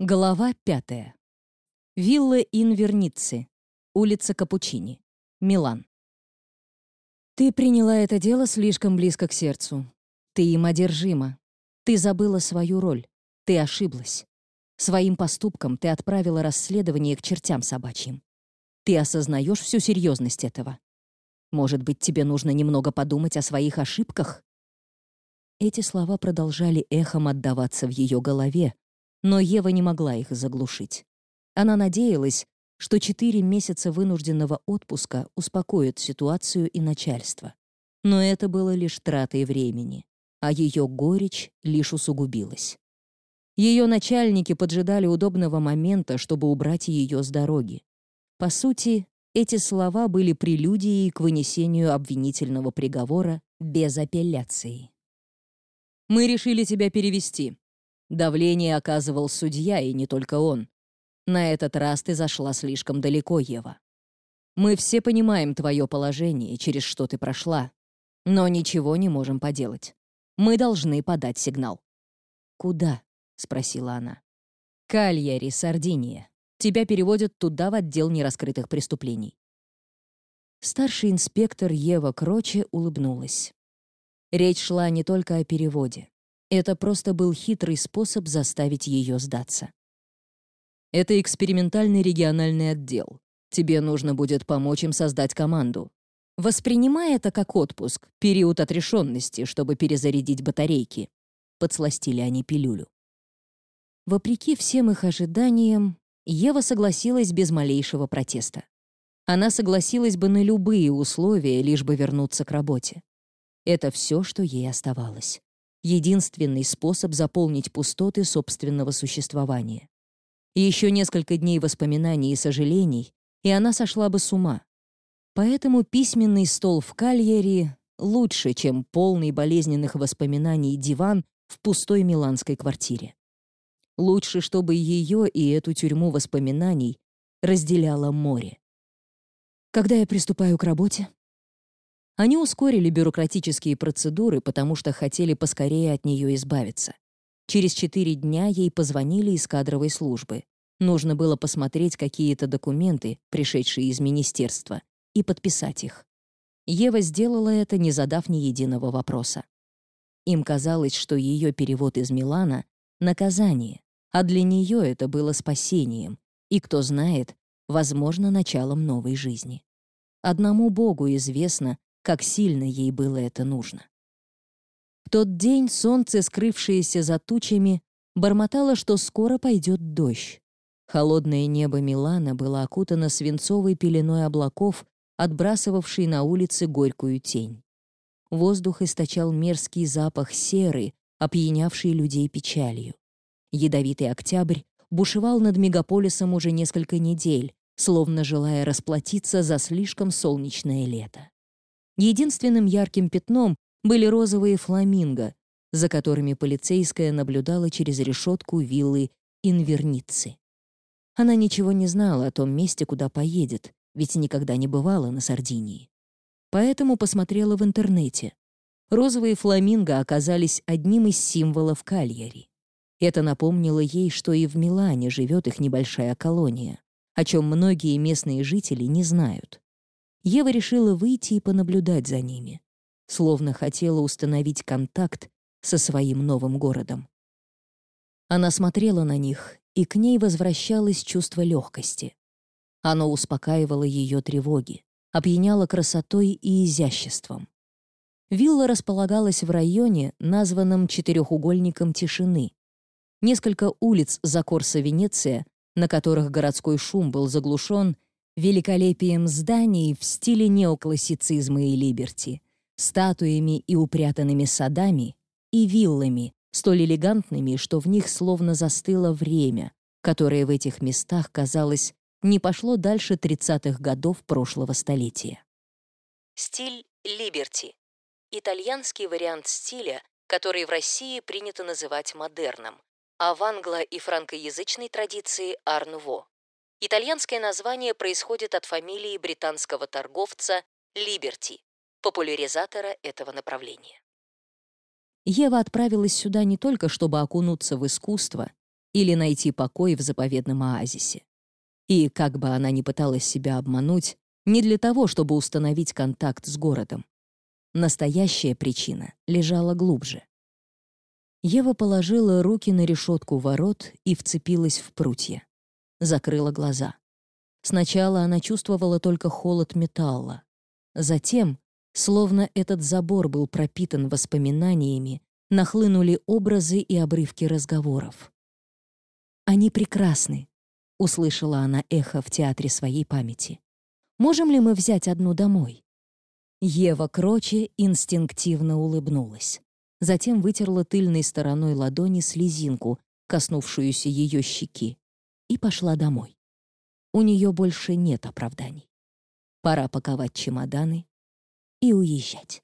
Глава пятая. Вилла Инверници. Улица Капучини. Милан. Ты приняла это дело слишком близко к сердцу. Ты им одержима. Ты забыла свою роль. Ты ошиблась. Своим поступком ты отправила расследование к чертям собачьим. Ты осознаешь всю серьезность этого. Может быть, тебе нужно немного подумать о своих ошибках? Эти слова продолжали эхом отдаваться в ее голове, но Ева не могла их заглушить. Она надеялась, что четыре месяца вынужденного отпуска успокоят ситуацию и начальство. Но это было лишь тратой времени, а ее горечь лишь усугубилась. Ее начальники поджидали удобного момента, чтобы убрать ее с дороги. По сути, эти слова были прелюдией к вынесению обвинительного приговора без апелляции. «Мы решили тебя перевести», Давление оказывал судья, и не только он. На этот раз ты зашла слишком далеко, Ева. Мы все понимаем твое положение, через что ты прошла, но ничего не можем поделать. Мы должны подать сигнал. «Куда?» — спросила она. «Кальяри, Сардиния. Тебя переводят туда, в отдел нераскрытых преступлений». Старший инспектор Ева Кроче улыбнулась. Речь шла не только о переводе. Это просто был хитрый способ заставить ее сдаться. Это экспериментальный региональный отдел. Тебе нужно будет помочь им создать команду. Воспринимай это как отпуск, период отрешенности, чтобы перезарядить батарейки. Подсластили они пилюлю. Вопреки всем их ожиданиям, Ева согласилась без малейшего протеста. Она согласилась бы на любые условия, лишь бы вернуться к работе. Это все, что ей оставалось единственный способ заполнить пустоты собственного существования. И еще несколько дней воспоминаний и сожалений, и она сошла бы с ума. Поэтому письменный стол в Кальере лучше, чем полный болезненных воспоминаний диван в пустой миланской квартире. Лучше, чтобы ее и эту тюрьму воспоминаний разделяло море. Когда я приступаю к работе? Они ускорили бюрократические процедуры, потому что хотели поскорее от нее избавиться. Через четыре дня ей позвонили из кадровой службы. Нужно было посмотреть какие-то документы, пришедшие из министерства, и подписать их. Ева сделала это, не задав ни единого вопроса. Им казалось, что ее перевод из Милана — наказание, а для нее это было спасением, и, кто знает, возможно, началом новой жизни. Одному Богу известно, как сильно ей было это нужно. В тот день солнце, скрывшееся за тучами, бормотало, что скоро пойдет дождь. Холодное небо Милана было окутано свинцовой пеленой облаков, отбрасывавшей на улице горькую тень. Воздух источал мерзкий запах серы, опьянявший людей печалью. Ядовитый октябрь бушевал над мегаполисом уже несколько недель, словно желая расплатиться за слишком солнечное лето. Единственным ярким пятном были розовые фламинго, за которыми полицейская наблюдала через решетку виллы Инверницы. Она ничего не знала о том месте, куда поедет, ведь никогда не бывала на Сардинии. Поэтому посмотрела в интернете. Розовые фламинго оказались одним из символов Кальяри. Это напомнило ей, что и в Милане живет их небольшая колония, о чем многие местные жители не знают. Ева решила выйти и понаблюдать за ними, словно хотела установить контакт со своим новым городом. Она смотрела на них, и к ней возвращалось чувство легкости. Оно успокаивало ее тревоги, опьяняло красотой и изяществом. Вилла располагалась в районе, названном четырехугольником тишины. Несколько улиц за Корсо Венеция, на которых городской шум был заглушен, великолепием зданий в стиле неоклассицизма и либерти, статуями и упрятанными садами и виллами, столь элегантными, что в них словно застыло время, которое в этих местах, казалось, не пошло дальше 30-х годов прошлого столетия. Стиль либерти — итальянский вариант стиля, который в России принято называть модерном, а в англо- и франкоязычной традиции — арнуво. Итальянское название происходит от фамилии британского торговца Либерти, популяризатора этого направления. Ева отправилась сюда не только, чтобы окунуться в искусство, или найти покой в заповедном оазисе. И, как бы она ни пыталась себя обмануть, не для того, чтобы установить контакт с городом. Настоящая причина лежала глубже. Ева положила руки на решетку ворот и вцепилась в прутья. Закрыла глаза. Сначала она чувствовала только холод металла. Затем, словно этот забор был пропитан воспоминаниями, нахлынули образы и обрывки разговоров. «Они прекрасны», — услышала она эхо в театре своей памяти. «Можем ли мы взять одну домой?» Ева Кроче инстинктивно улыбнулась. Затем вытерла тыльной стороной ладони слезинку, коснувшуюся ее щеки, и пошла домой. У нее больше нет оправданий. Пора паковать чемоданы и уезжать.